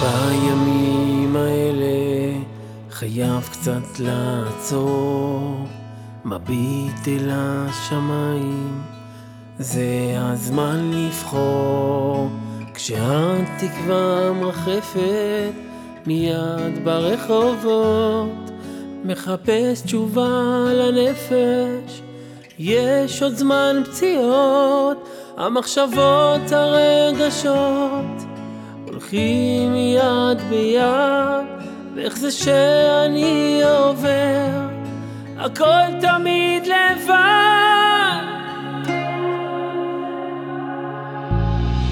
בימים האלה חייב קצת לעצור, מביט אל השמיים, זה הזמן לבחור, כשהתקווה מרחפת מיד ברחובות, מחפש תשובה לנפש, יש עוד זמן פציעות, המחשבות הרגשות הולכים יד ביד, ואיך זה שאני עובר, הכל תמיד לבד.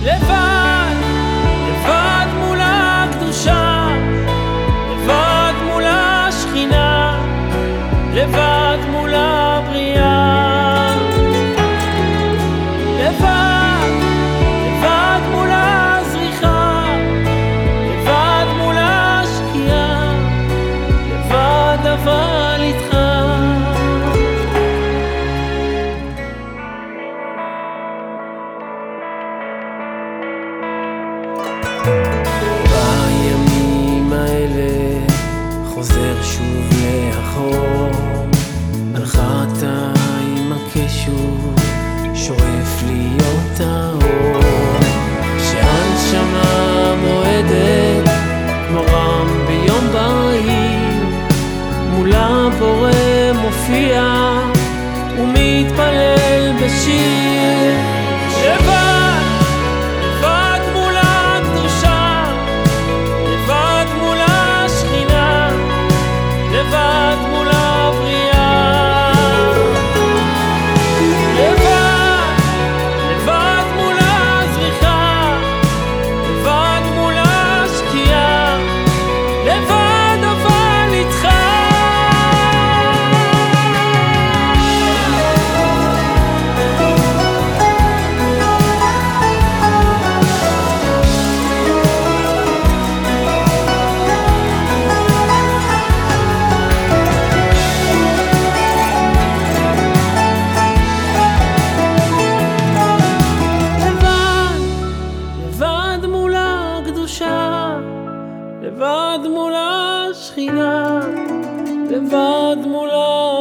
לבד, לבד מול הקדושה, לבד מול השכינה, לבד שואף להיות האור, שהנשמה מועדת כמו רם ביום בהיר, מול הבורא מופיע ומתפלל בשיר. לבד מול השכינה, לבד מול הבריאה.